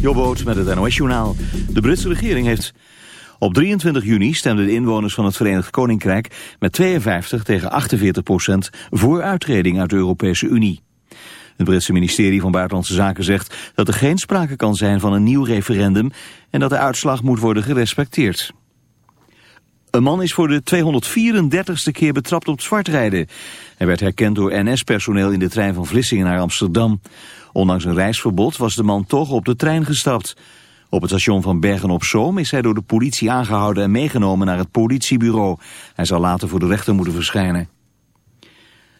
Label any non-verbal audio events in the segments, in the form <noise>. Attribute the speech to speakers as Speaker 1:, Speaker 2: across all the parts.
Speaker 1: Jobboot met het NOS-journaal. De Britse regering heeft... Op 23 juni stemden de inwoners van het Verenigd Koninkrijk... met 52 tegen 48 procent voor uittreding uit de Europese Unie. Het Britse ministerie van Buitenlandse Zaken zegt... dat er geen sprake kan zijn van een nieuw referendum... en dat de uitslag moet worden gerespecteerd. Een man is voor de 234ste keer betrapt op zwartrijden. Hij werd herkend door NS-personeel in de trein van Vlissingen naar Amsterdam. Ondanks een reisverbod was de man toch op de trein gestapt. Op het station van Bergen-op-Zoom is hij door de politie aangehouden en meegenomen naar het politiebureau. Hij zal later voor de rechter moeten verschijnen.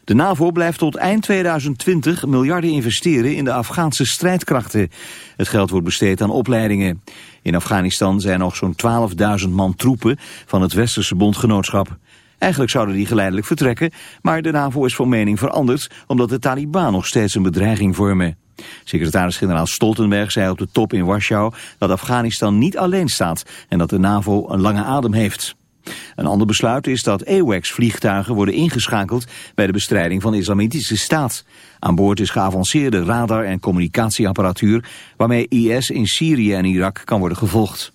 Speaker 1: De NAVO blijft tot eind 2020 miljarden investeren in de Afghaanse strijdkrachten. Het geld wordt besteed aan opleidingen. In Afghanistan zijn nog zo'n 12.000 man troepen van het Westerse bondgenootschap. Eigenlijk zouden die geleidelijk vertrekken, maar de NAVO is van mening veranderd omdat de Taliban nog steeds een bedreiging vormen. Secretaris-generaal Stoltenberg zei op de top in Warschau dat Afghanistan niet alleen staat en dat de NAVO een lange adem heeft. Een ander besluit is dat AWACS-vliegtuigen worden ingeschakeld bij de bestrijding van de islamitische staat. Aan boord is geavanceerde radar- en communicatieapparatuur waarmee IS in Syrië en Irak kan worden gevolgd.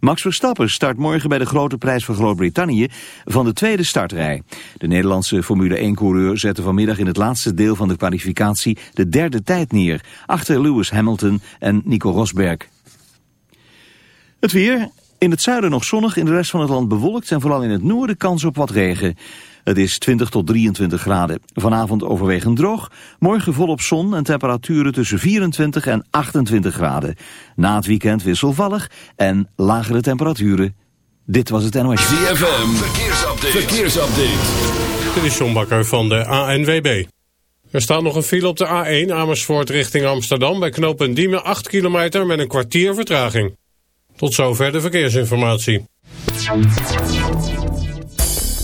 Speaker 1: Max Verstappen start morgen bij de grote prijs van Groot-Brittannië van de tweede startrij. De Nederlandse Formule 1-coureur zette vanmiddag in het laatste deel van de kwalificatie de derde tijd neer, achter Lewis Hamilton en Nico Rosberg. Het weer, in het zuiden nog zonnig, in de rest van het land bewolkt en vooral in het noorden kans op wat regen. Het is 20 tot 23 graden. Vanavond overwegend droog. Morgen volop zon en temperaturen tussen 24 en 28 graden. Na het weekend wisselvallig en lagere temperaturen. Dit was het NOS.
Speaker 2: ZFM, verkeersupdate. verkeersupdate.
Speaker 3: Dit is John Bakker van de ANWB. Er staat nog een file op de A1 Amersfoort richting Amsterdam... bij knooppunt Diemen 8 kilometer met een kwartier vertraging. Tot zover de verkeersinformatie.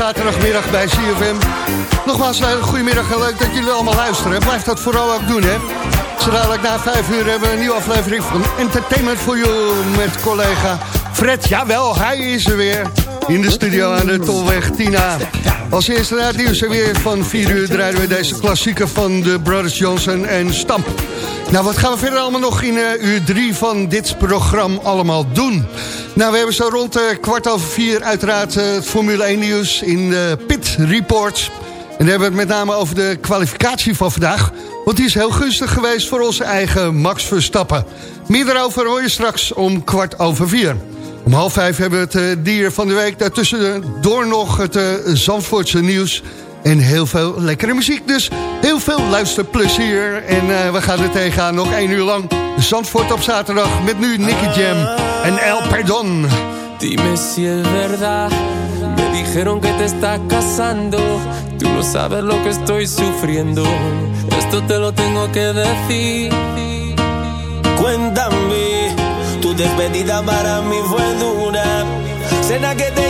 Speaker 4: Zaterdagmiddag bij CFM. Nogmaals, een goedemiddag en leuk dat jullie allemaal luisteren. Blijf dat vooral ook doen, hè. Zo dadelijk na vijf uur hebben we een nieuwe aflevering van Entertainment for You... met collega Fred. Jawel, hij is er weer. In de studio aan de Tolweg Tina. Als eerste na het nieuws en weer van 4 uur draaien we deze klassieker van de Brothers Johnson en Stamp. Nou, wat gaan we verder allemaal nog in uh, uur 3 van dit programma allemaal doen? Nou, we hebben zo rond uh, kwart over vier uiteraard uh, het Formule 1 nieuws in de Pit Reports. En dan hebben we het met name over de kwalificatie van vandaag. Want die is heel gunstig geweest voor onze eigen Max Verstappen. Meer daarover hoor je straks om kwart over vier. Om half vijf hebben we het uh, dier van de week. Daartussen door nog het Zandvoortse nieuws. En heel veel lekkere muziek. Dus heel veel luisterplezier. En uh, we gaan er tegenaan nog één uur lang. Zandvoort op zaterdag met nu Nicky Jam en El Perdon.
Speaker 5: Dime si es verdad. Me dijeron que te estás casando. Tú no sabes lo que estoy sufriendo. Esto te lo tengo que decir.
Speaker 6: Cuéntame, tu despedida para mí fue dura. Cena que te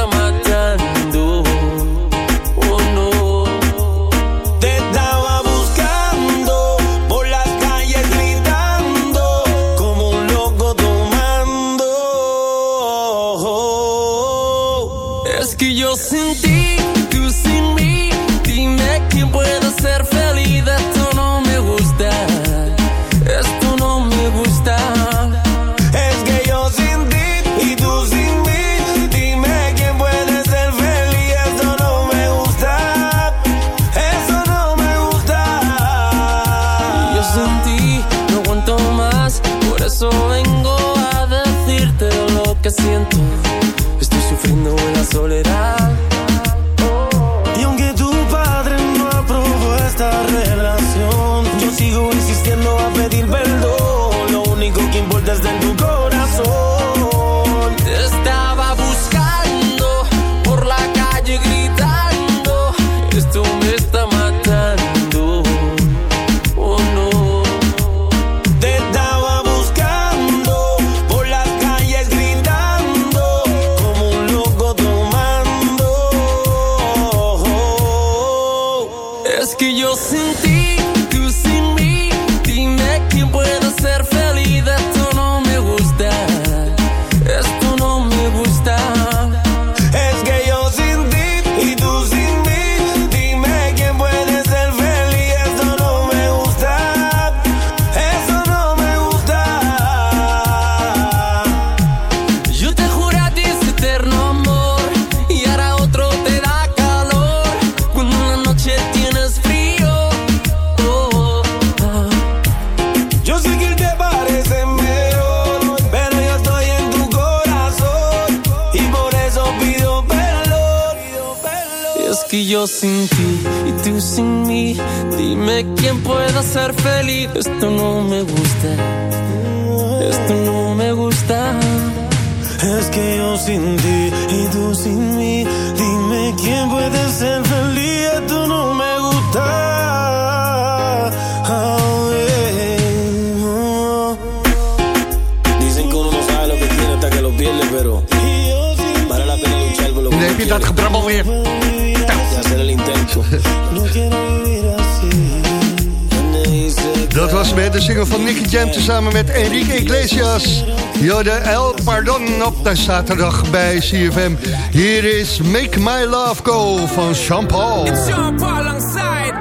Speaker 4: Pardon op de zaterdag bij CFM. Hier is Make My Love Go van Jean Paul.
Speaker 7: Sean Paul alongside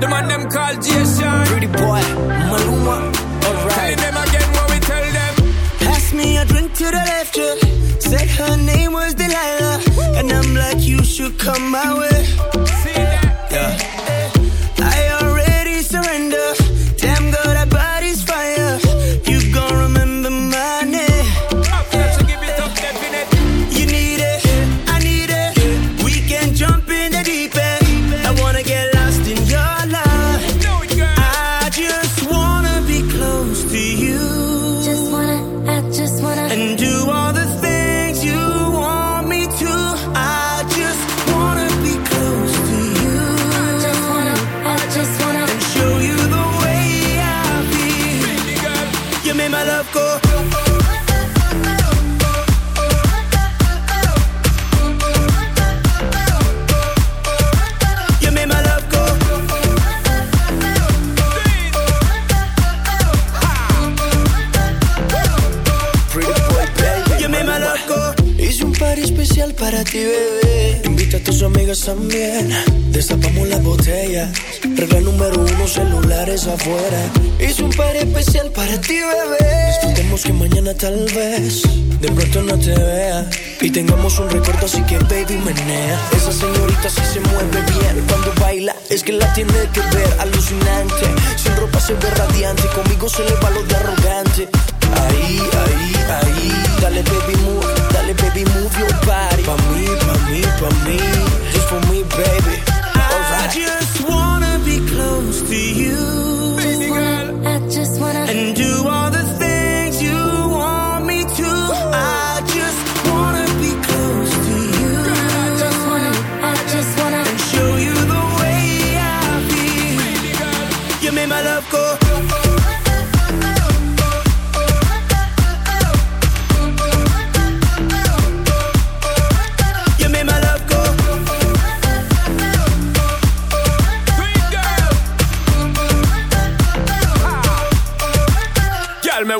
Speaker 7: the man them called Jason.
Speaker 6: Pretty boy, Maluma,
Speaker 7: Tell
Speaker 6: alright.
Speaker 7: them again what we tell them.
Speaker 8: Pass me a drink to the left, yeah. Said her name was Delilah. And I'm like, you should come my way.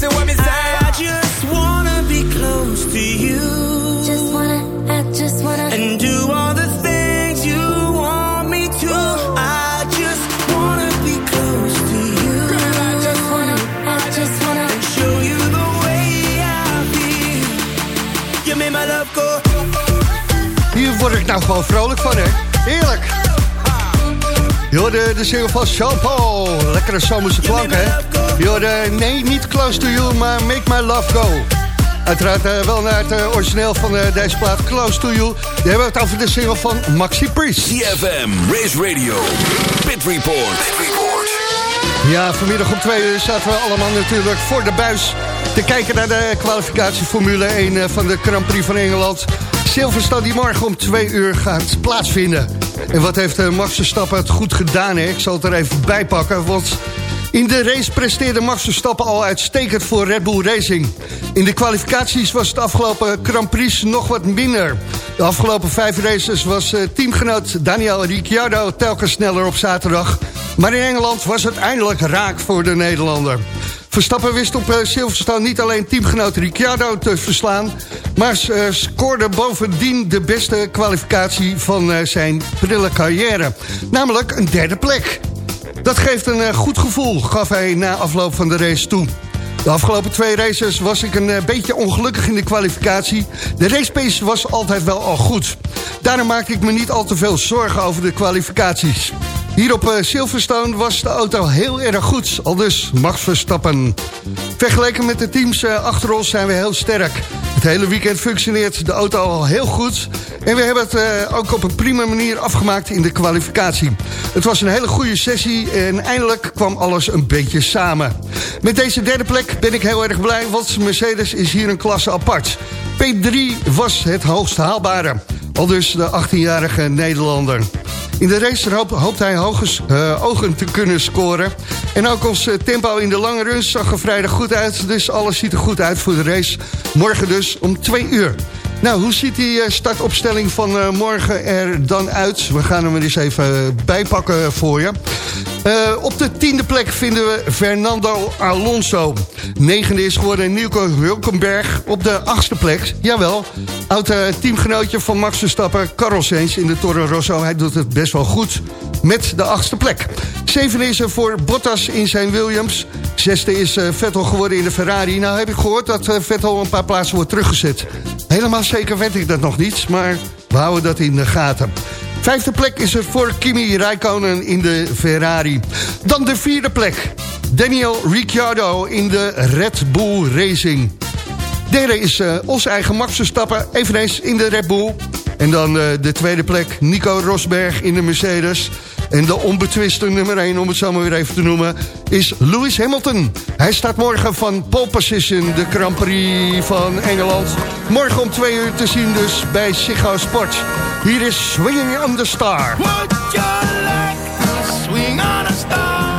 Speaker 7: listen what me say.
Speaker 9: I just wanna be close to you.
Speaker 10: Just wanna, I just wanna.
Speaker 9: And do all the things you want me to. I just wanna be close to you.
Speaker 10: I just wanna, I just wanna.
Speaker 9: And show you the way I feel. You made my love go.
Speaker 4: Hier word ik nou gewoon vrolijk van, hè? Heerlijk. Je hoorde de single van Jean-Paul. Lekkere zomerse klank, hè? Je hoorde, nee, niet Close to You, maar Make My Love Go. Uiteraard eh, wel naar het eh, origineel van deze plaat, Close to You. We hebben het over de single van Maxi Priest.
Speaker 2: CFM, Race Radio, Pit Report. Pit Report.
Speaker 4: Ja, vanmiddag om twee uur zaten we allemaal natuurlijk voor de buis... te kijken naar de kwalificatie Formule 1 eh, van de Grand Prix van Engeland. Silverstone die morgen om twee uur gaat plaatsvinden. En wat heeft eh, Max Verstappen het goed gedaan, hè? Ik zal het er even bij pakken, want... In de race presteerde Max Verstappen al uitstekend voor Red Bull Racing. In de kwalificaties was het afgelopen Grand Prix nog wat minder. De afgelopen vijf races was eh, teamgenoot Daniel Ricciardo telkens sneller op zaterdag. Maar in Engeland was het eindelijk raak voor de Nederlander. Verstappen wist op eh, Silverstone niet alleen teamgenoot Ricciardo te verslaan... maar eh, scoorde bovendien de beste kwalificatie van eh, zijn prille carrière. Namelijk een derde plek. Dat geeft een goed gevoel, gaf hij na afloop van de race toe. De afgelopen twee races was ik een beetje ongelukkig in de kwalificatie. De racepace was altijd wel al goed. Daarom maakte ik me niet al te veel zorgen over de kwalificaties. Hier op eh, Silverstone was de auto heel erg goed, al dus Max Verstappen. Vergeleken met de teams eh, achter ons zijn we heel sterk. Het hele weekend functioneert de auto al heel goed. En we hebben het eh, ook op een prima manier afgemaakt in de kwalificatie. Het was een hele goede sessie en eindelijk kwam alles een beetje samen. Met deze derde plek ben ik heel erg blij, want Mercedes is hier een klasse apart. P3 was het hoogst haalbare. Al dus de 18-jarige Nederlander. In de race hoop, hoopt hij hoge eh, ogen te kunnen scoren. En ook ons eh, tempo in de lange runs zag er vrijdag goed uit. Dus alles ziet er goed uit voor de race. Morgen dus om twee uur. Nou, hoe ziet die eh, startopstelling van eh, morgen er dan uit? We gaan hem er eens even bijpakken voor je. Eh, op de tiende plek vinden we Fernando Alonso. Negende is geworden Nico Hulkenberg op de achtste plek. Jawel, oud eh, teamgenootje van Max Verstappen, Carlos Sainz in de Toro Rosso. Hij doet het best wel goed met de achtste plek. Zevende is er voor Bottas in zijn Williams. Zesde is eh, Vettel geworden in de Ferrari. Nou heb ik gehoord dat eh, Vettel een paar plaatsen wordt teruggezet. Helemaal zeker weet ik dat nog niet, maar we houden dat in de gaten. Vijfde plek is er voor Kimi Räikkönen in de Ferrari. Dan de vierde plek. Daniel Ricciardo in de Red Bull Racing. Derde is eh, onze eigen Max Verstappen, eveneens in de Red Bull. En dan eh, de tweede plek, Nico Rosberg in de Mercedes. En de onbetwiste nummer 1, om het zo maar weer even te noemen, is Lewis Hamilton. Hij staat morgen van pole position, de Grand Prix van Engeland. Morgen om twee uur te zien dus bij Ziggo Sport. Hier is Swinging on the Star.
Speaker 9: Would you like to swing on a star?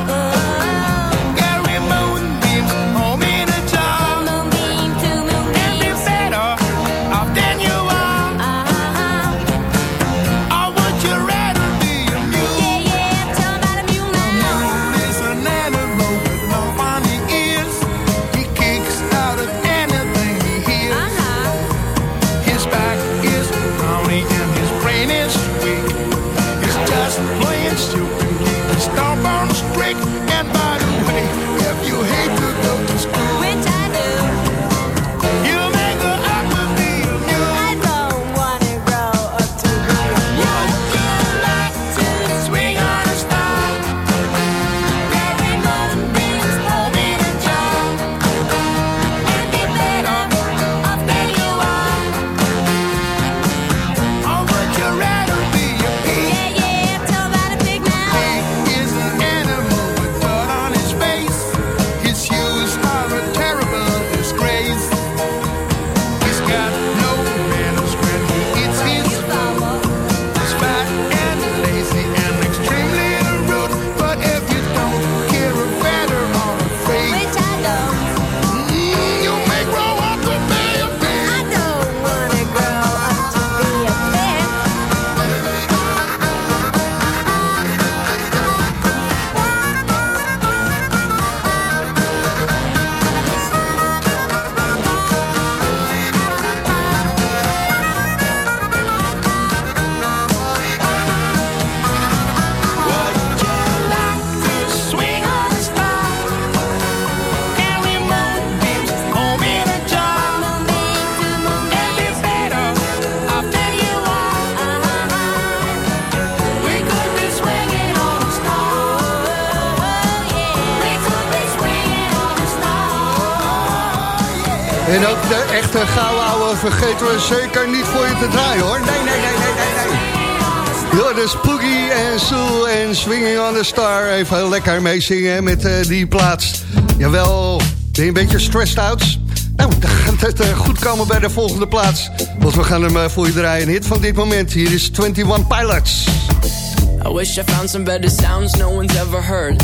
Speaker 4: De gouden ouwe vergeten we zeker niet voor je te draaien hoor. Nee, nee, nee, nee, nee, nee. Ja, dus Poogie en Sue en Swinging on the Star. Even lekker meezingen met eh, die plaats. Jawel, ben je een beetje stressed out? Nou, dan gaat het eh, goed komen bij de volgende plaats. Want we gaan hem eh, voor je draaien. Een hit van dit moment. Hier is 21 Pilots.
Speaker 11: I wish I found some better sounds no one's ever heard.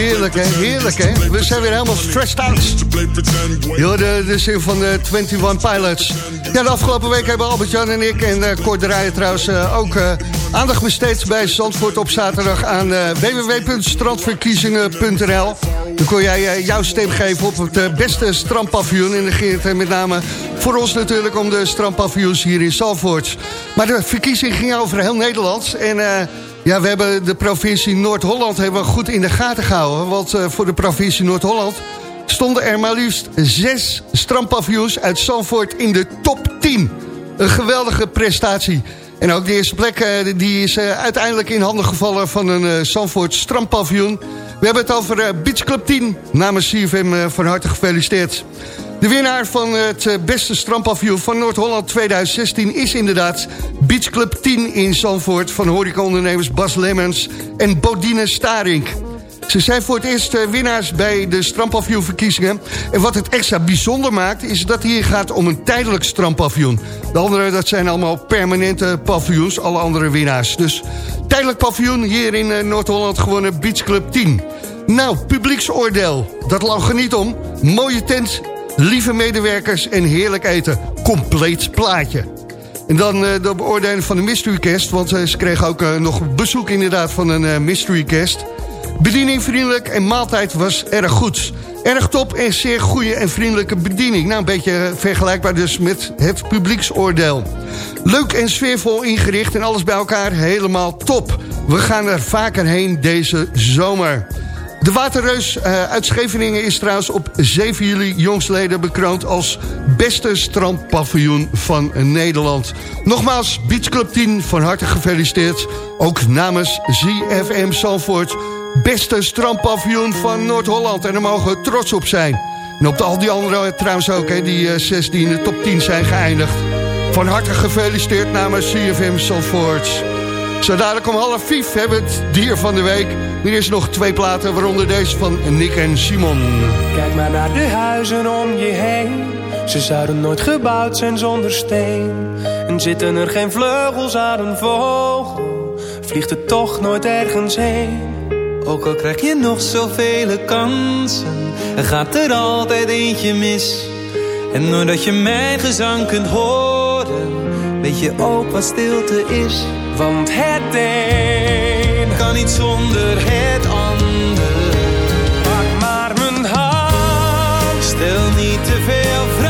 Speaker 4: Heerlijk, hè? Heerlijk, hè? We zijn weer helemaal stressed out. Jo, de, de zin van de 21 Pilots. Ja, de afgelopen week hebben Albert-Jan en ik en Kort Draaien trouwens eh, ook eh, aandacht besteed bij Zandvoort op zaterdag aan eh, www.strandverkiezingen.nl. Dan kon jij eh, jouw stem geven op het eh, beste strandpaviljoen. En ging het eh, met name voor ons natuurlijk om de strandpaviljoens hier in Zandvoort. Maar de verkiezing ging over heel Nederland. En eh, ja, we hebben de provincie Noord-Holland goed in de gaten gehouden. Want eh, voor de provincie Noord-Holland stonden er maar liefst zes strandpaviljoens uit Zandvoort in de top 10. Een geweldige prestatie. En ook de eerste plek eh, die is eh, uiteindelijk in handen gevallen van een Zandvoort strandpaviljoen. We hebben het over Beach Club 10. Namens CFM van harte gefeliciteerd. De winnaar van het eh, beste strandpaviljoen van Noord-Holland 2016 is inderdaad Beach Club 10 in Zandvoort van horecaondernemers Bas Lemmens en Bodine Staring. Ze zijn voor het eerst eh, winnaars bij de strandpaviljoenverkiezingen. En wat het extra bijzonder maakt, is dat hier gaat om een tijdelijk strandpaviljoen. De andere, dat zijn allemaal permanente paviljoens, alle andere winnaars. Dus tijdelijk paviljoen hier in eh, Noord-Holland gewonnen Beach Club 10. Nou, publieksoordeel, dat lag er niet om. Mooie tent, lieve medewerkers en heerlijk eten. Compleet plaatje. En dan eh, de beoordeling van de mystery guest. Want eh, ze kregen ook eh, nog bezoek inderdaad van een mystery guest. Bediening vriendelijk en maaltijd was erg goed. Erg top en zeer goede en vriendelijke bediening. Nou, een beetje vergelijkbaar dus met het publieksoordeel. Leuk en sfeervol ingericht en alles bij elkaar helemaal top. We gaan er vaker heen deze zomer. De Waterreus eh, uit Scheveningen is trouwens op 7 juli jongsleden bekroond als beste strandpaviljoen van Nederland. Nogmaals, Beach Club 10, van harte gefeliciteerd. Ook namens ZFM Zalvoort, beste strandpaviljoen van Noord-Holland. En daar mogen we trots op zijn. En op de, al die andere trouwens ook, hè, die eh, in de top 10 zijn geëindigd. Van harte gefeliciteerd namens CFM Zalvoort. Zo dadelijk om half vijf hebben we het dier van de week. Er is nog twee platen, waaronder deze van Nick en Simon.
Speaker 12: Kijk maar naar de huizen om je heen. Ze zouden nooit gebouwd zijn zonder steen. En zitten er geen vleugels aan een vogel, vliegt het toch nooit ergens heen.
Speaker 13: Ook al krijg je nog zoveel kansen, er gaat er altijd eentje mis. En doordat je mijn gezang kunt horen, weet je ook wat stilte is.
Speaker 12: Want het een
Speaker 13: kan niet zonder het ander.
Speaker 12: Pak maar mijn hand,
Speaker 13: Stel niet te veel vragen.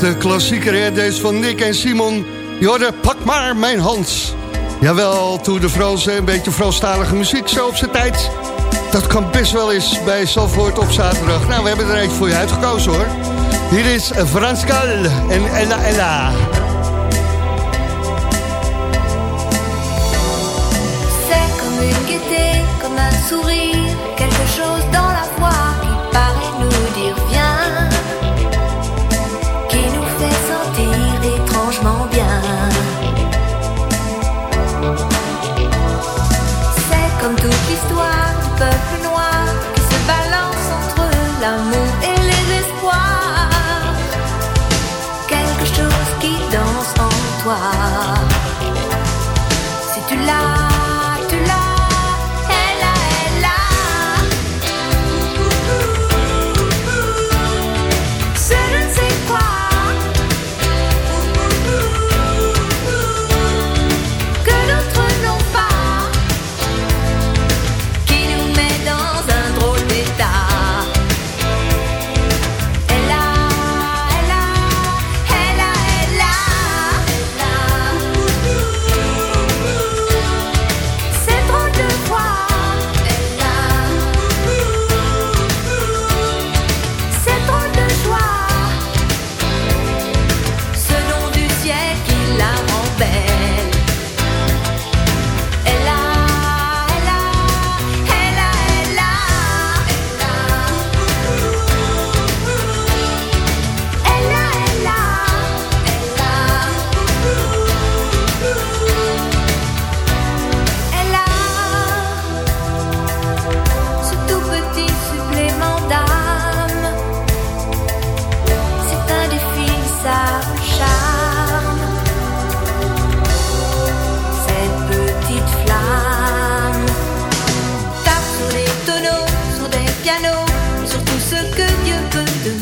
Speaker 13: De
Speaker 4: klassieker, hè? deze van Nick en Simon. Jorde, pak maar mijn hand. Jawel, toen de France, een beetje Franstalige muziek, zo op zijn tijd. Dat kan best wel eens bij Salvoort op zaterdag. Nou, we hebben er eentje voor je uitgekozen, hoor. Hier is Franskal en Ella Ella.
Speaker 14: C'est comme une gaieté, comme un sourire, quelque chose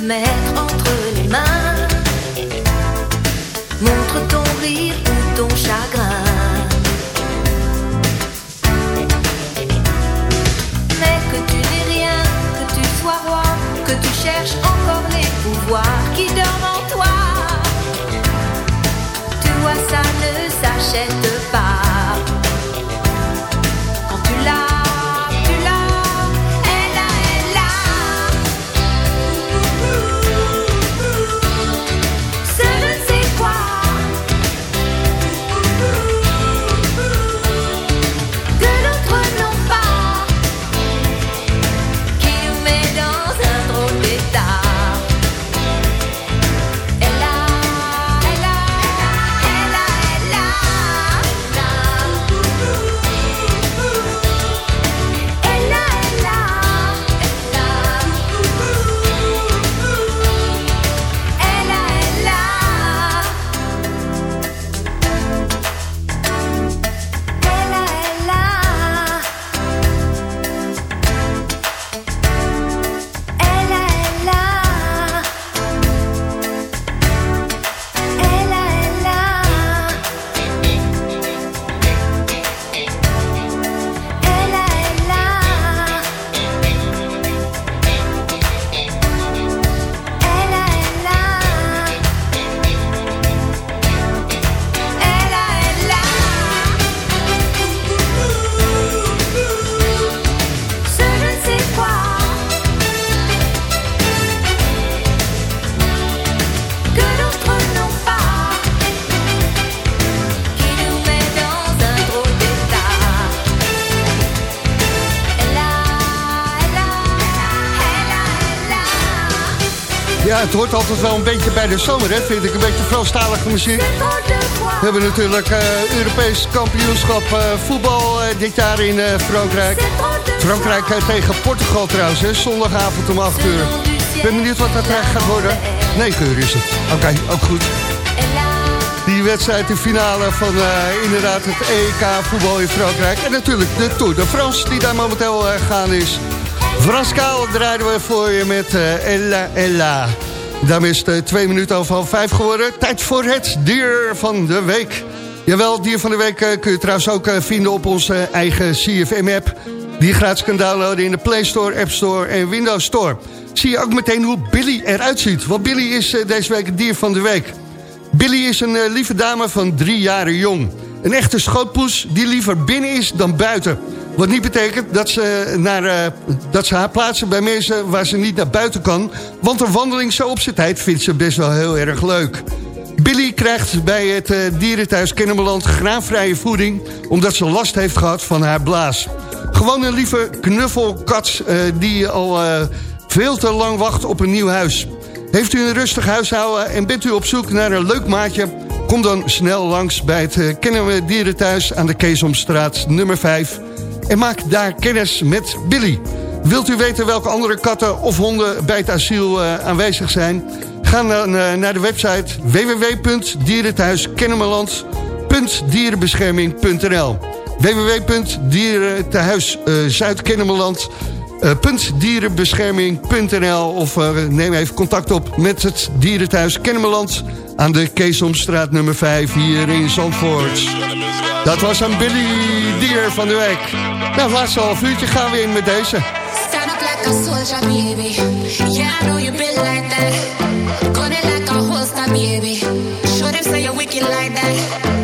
Speaker 14: mer
Speaker 4: Ja, het hoort altijd wel een beetje bij de zomer, hè, vind ik. Een beetje Franstalige muziek. We hebben natuurlijk eh, Europees kampioenschap eh, voetbal eh, dit jaar in Frankrijk. Frankrijk tegen Portugal trouwens, zondagavond om 8 uur. Ik ben benieuwd wat dat gaat worden. 9 uur is het. Oké, ook goed. Die wedstrijd, de finale van inderdaad het EK voetbal in Frankrijk. En natuurlijk de Tour de France die daar momenteel gaande is. Frans Kaal draaiden we voor je met Ella Ella. Daarmee is het eh, twee minuten over half vijf geworden. Tijd voor het dier van de week. Jawel, dier van de week eh, kun je trouwens ook eh, vinden op onze eigen CFM-app. Die je gratis kan downloaden in de Play Store, App Store en Windows Store. Zie je ook meteen hoe Billy eruit ziet. Want Billy is deze week het dier van de week. Billy is een lieve dame van drie jaren jong. Een echte schootpoes die liever binnen is dan buiten. Wat niet betekent dat ze, naar, eh, dat ze haar plaatsen bij mensen waar ze niet naar buiten kan. Want een wandeling zo op zijn tijd vindt ze best wel heel erg leuk. Billy krijgt bij het eh, dierenthuis Kennemerland graanvrije voeding... omdat ze last heeft gehad van haar blaas. Gewoon een lieve knuffelkat eh, die al veel te lang wacht op een nieuw huis. Heeft u een rustig huishouden en bent u op zoek naar een leuk maatje... kom dan snel langs bij het Kennemer Dierenthuis aan de Keesomstraat nummer 5... en maak daar kennis met Billy. Wilt u weten welke andere katten of honden bij het asiel eh, aanwezig zijn... Ga dan eh, naar de website www.dierenthuiskennemerland.dierenbescherming.nl www.dierenthuis-zuidkennemerland.dierenbescherming.nl of eh, neem even contact op met het Dierenthuis Kennemerland... aan de Keesomstraat nummer 5 hier in Zandvoort. Dat was een Billy Dier van de week. Nou, het laatste half uurtje gaan we in met deze.
Speaker 15: Like a like that.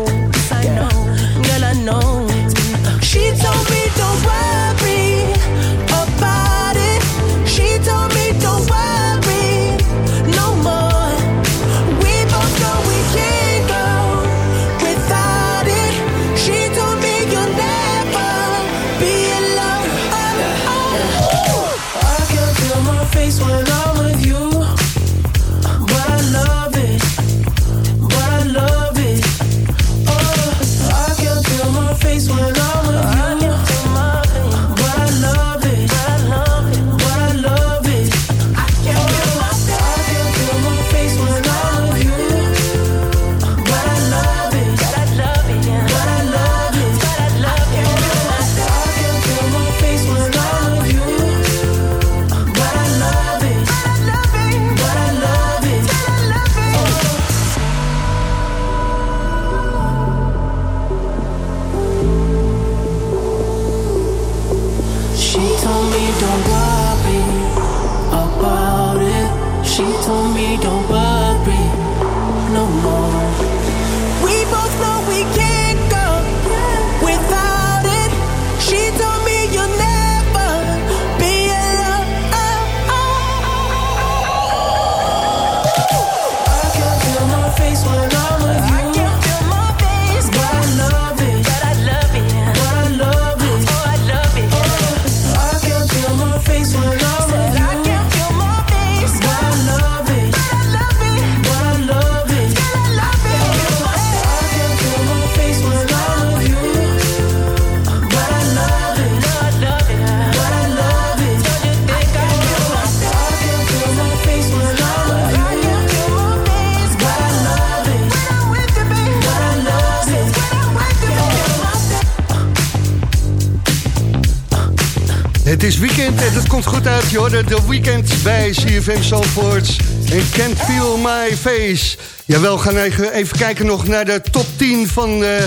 Speaker 4: komt goed uit. Je hoorde The Weekend bij CFM Zandvoort. En Can't Feel My Face. Jawel, we gaan even kijken nog naar de top 10 van eh,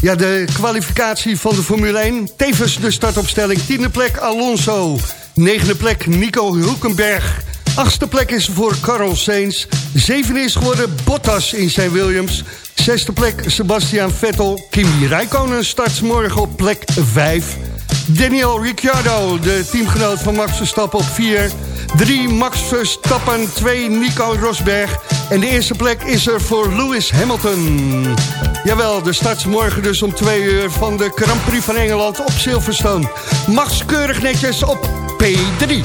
Speaker 4: ja, de kwalificatie van de Formule 1. Tevens de startopstelling. Tiende plek Alonso. Negende plek Nico Hulkenberg. Achtste plek is voor Carl Sainz. Zeven is geworden Bottas in zijn Williams. Zesde plek Sebastian Vettel. Kimi Räikkönen starts morgen op plek 5. Daniel Ricciardo, de teamgenoot van Max Verstappen op 4. 3 Max Verstappen, 2 Nico Rosberg. En de eerste plek is er voor Lewis Hamilton. Jawel, de starts morgen dus om 2 uur van de Grand Prix van Engeland op Silverstone. Max keurig netjes op P3.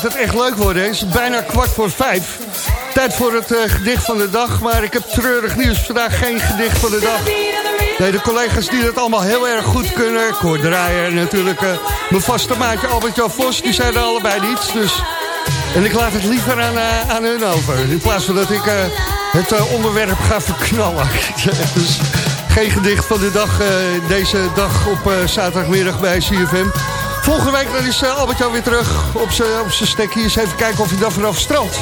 Speaker 16: Gaat het echt leuk worden. Het is bijna kwart voor vijf. Tijd voor het eh, gedicht van de dag. Maar ik heb treurig nieuws. Vandaag geen gedicht van de dag. De collega's die dat allemaal heel erg goed kunnen. Draaier en natuurlijk eh, mijn vaste maatje Albert-Jan Vos. Die er allebei niet. Dus... En ik laat het liever aan, eh, aan hun over. In plaats van dat ik het onderwerp ga verknallen. <laughs> dus geen gedicht van de dag. deze dag op zaterdagmiddag bij CFM. Volgende week dan is eh, Albert-Jan weer terug op zijn. Eens even kijken of hij dan vanaf strand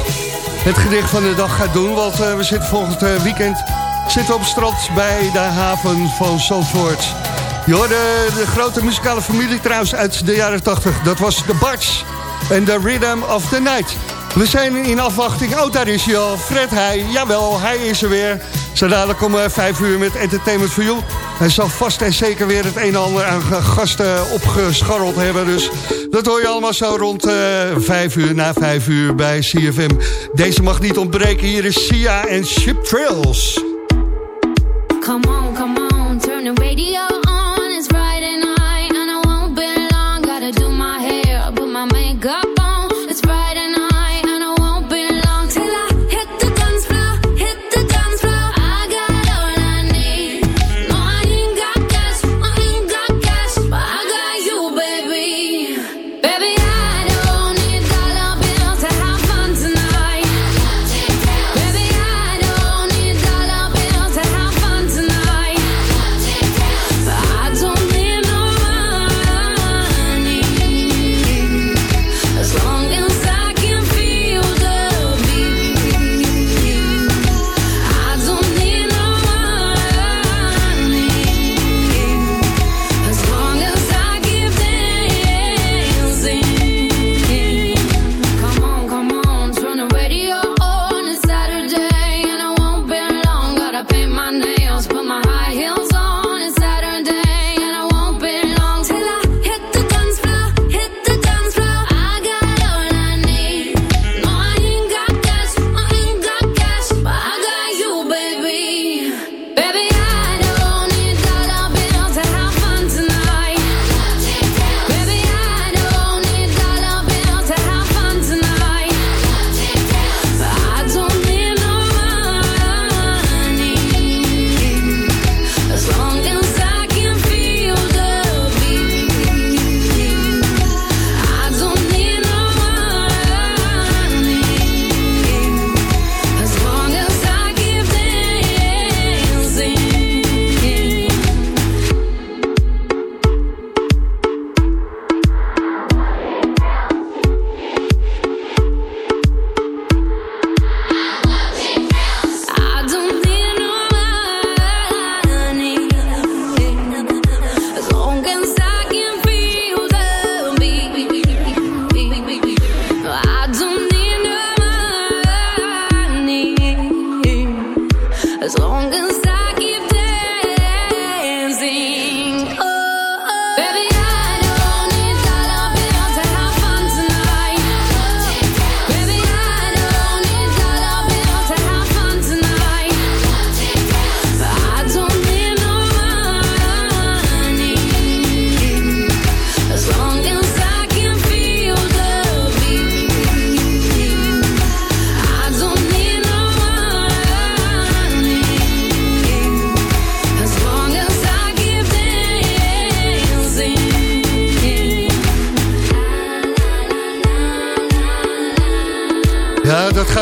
Speaker 16: het gedicht van de dag gaat doen. Want eh, we zitten volgend eh, weekend zitten op strand bij de haven van Zandvoort. Je hoorde de grote muzikale familie trouwens uit de jaren 80. Dat was de Barts en The Rhythm of the Night. We zijn in afwachting. Oh, daar is hij al. Fred Heij. Jawel, hij is er weer. Zo dadelijk om vijf uur met Entertainment for You. Hij zal vast en zeker weer het een en ander aan gasten opgescharreld hebben. Dus dat hoor je allemaal zo rond eh, vijf uur na vijf uur bij CFM. Deze mag niet ontbreken. Hier is Sia en Ship Trails.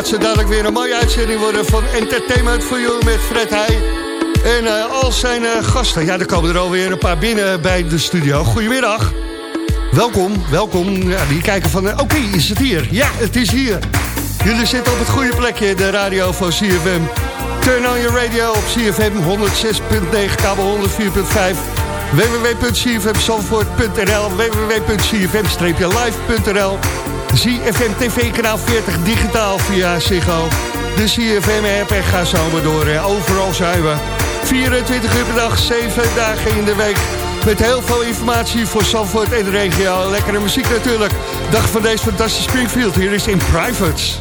Speaker 16: Gaat zo dadelijk weer een mooie uitzending worden van Entertainment for You met Fred Heij. En eh, al zijn eh, gasten. Ja, er komen er alweer een paar binnen bij de studio. Goedemiddag. Welkom, welkom. Ja, die kijken van, eh, oké, is het hier? Ja, het is hier. Jullie zitten op het goede plekje, de radio van CFM. Turn on your radio op CFM 106.9, kabel 104.5 www.cfmzandvoort.nl www.cfm-live.nl CFM TV kanaal 40 digitaal via Ziggo. De CFM app en ga zo maar door. Overal zijn we. 24 uur per dag, 7 dagen in de week. Met heel veel informatie voor Zandvoort en de regio. Lekkere muziek natuurlijk. Dag van deze fantastische Springfield. Hier is In Privates.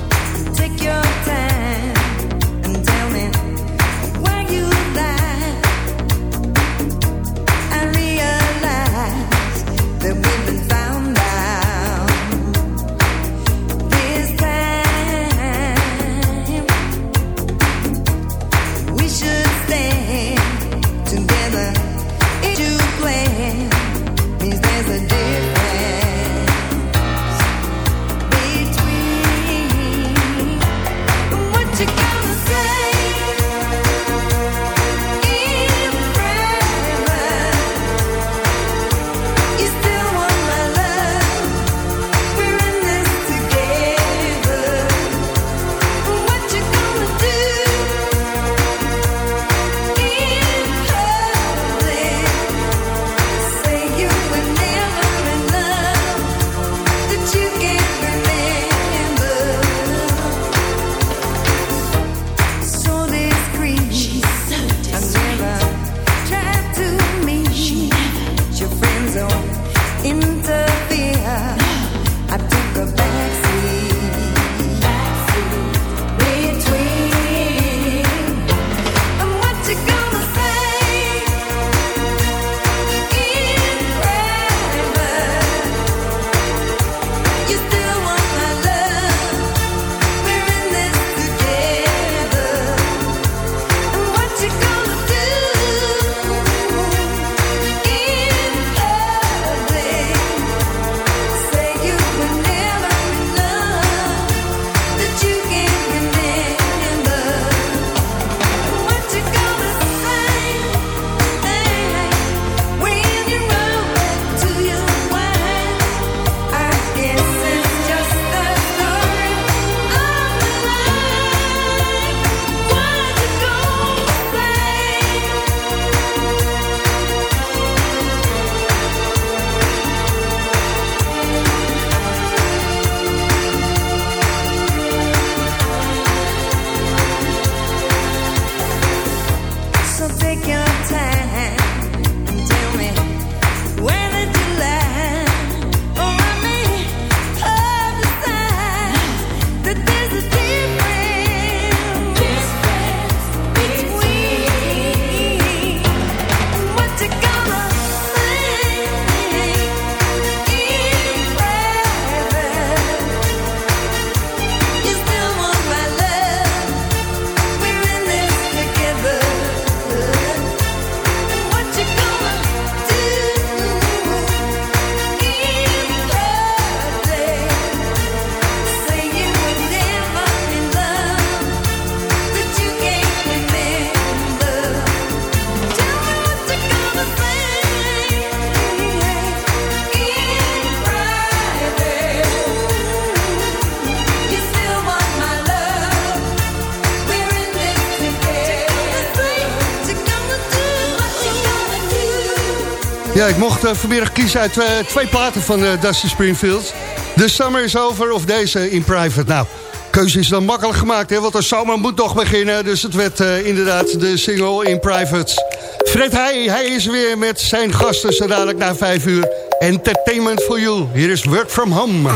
Speaker 10: Ik mocht eh, vanmiddag kiezen uit eh, twee platen van eh, Dusty Springfield. de Summer is Over of deze In Private. Nou, keuze is dan makkelijk gemaakt, hè, want de zomer moet nog beginnen. Dus het werd inderdaad de single In Private. Fred hij, hij is weer met zijn gasten zo dadelijk na vijf uur. Entertainment for you. Hier is Work From Home.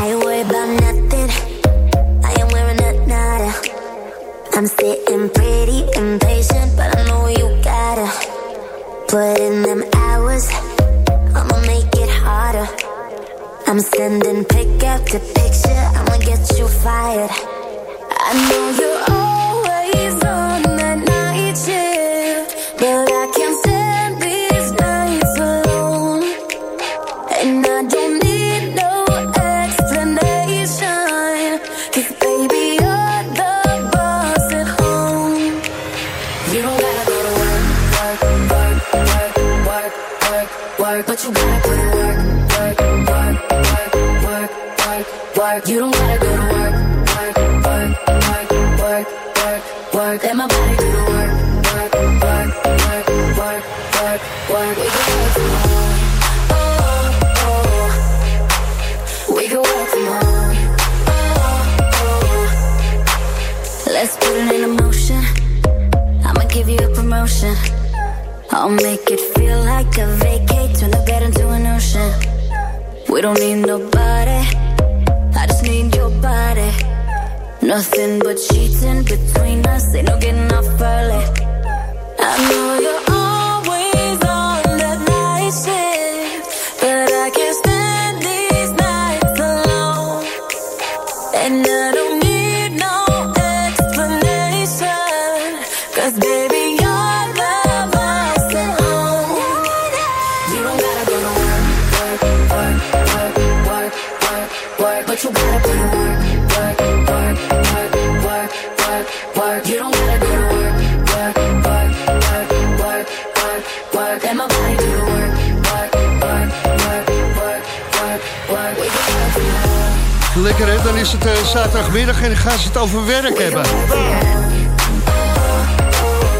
Speaker 10: over werk hebben.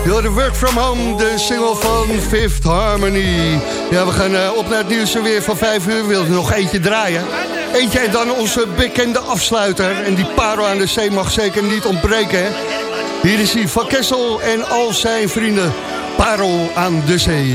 Speaker 10: Door de Work From Home, de single van Fifth Harmony. Ja, we gaan eh, op naar het nieuws weer van 5 uur. Wil je nog eentje draaien? Eentje en dan onze bekende afsluiter. En die paro aan de zee mag zeker niet ontbreken. Hier is hij, Van Kessel en al zijn vrienden. Paro aan de zee.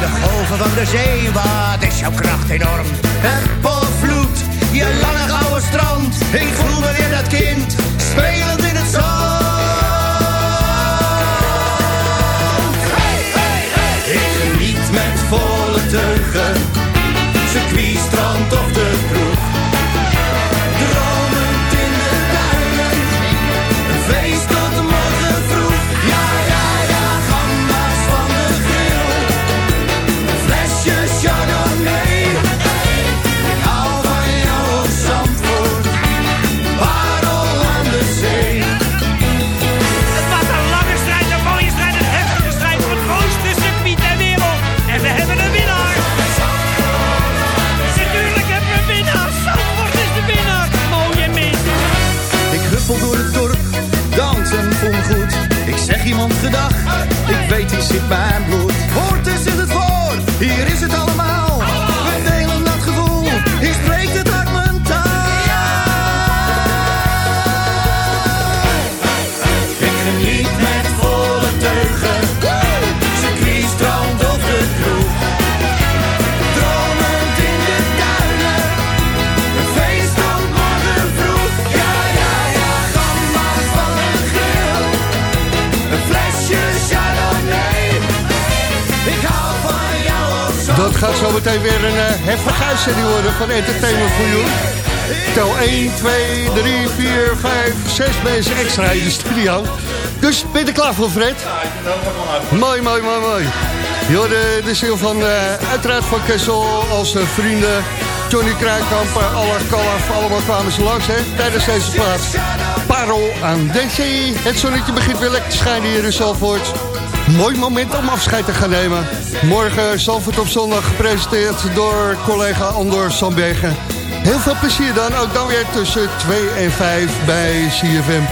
Speaker 17: De golven van de zee, wat is jouw kracht enorm? Het je lange gouden strand. Ik voel me weer dat kind, spelend in het zand. Hij hey. Ik geniet met volle teugen, circuit, strand of de kroeg
Speaker 4: gaat zo meteen weer een uh, heftige uitzending worden van Entertainment for You. Tel 1, 2, 3, 4, 5, 6 mensen extra in de studio. Dus ben je er klaar voor, Fred? Mooi, mooi, mooi, mooi. Je hoorde de ziel van uh, uiteraard van Kessel als uh, vrienden. Johnny Kruikamp, alle Kalaf, allemaal kwamen ze langs hè, tijdens deze plaats. Parel aan DC. Het zonnetje begint weer lekker te schijnen hier in Zalvoort. Mooi moment om afscheid te gaan nemen. Morgen Zalvoort op zondag gepresenteerd door collega Andor Sandbergen. Heel veel plezier dan, ook dan weer tussen 2 en 5 bij CFM.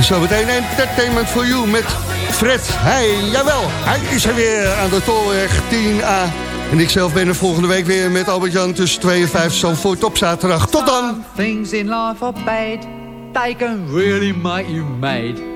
Speaker 4: Zometeen Entertainment for You met Fred. Hij, jawel, hij is er weer aan de Tolweg 10A. En ik zelf ben er volgende week weer met Albert-Jan tussen 2 en 5 Zandvoort op zaterdag. Tot dan!
Speaker 18: Things in life are bad. They can really make you mad.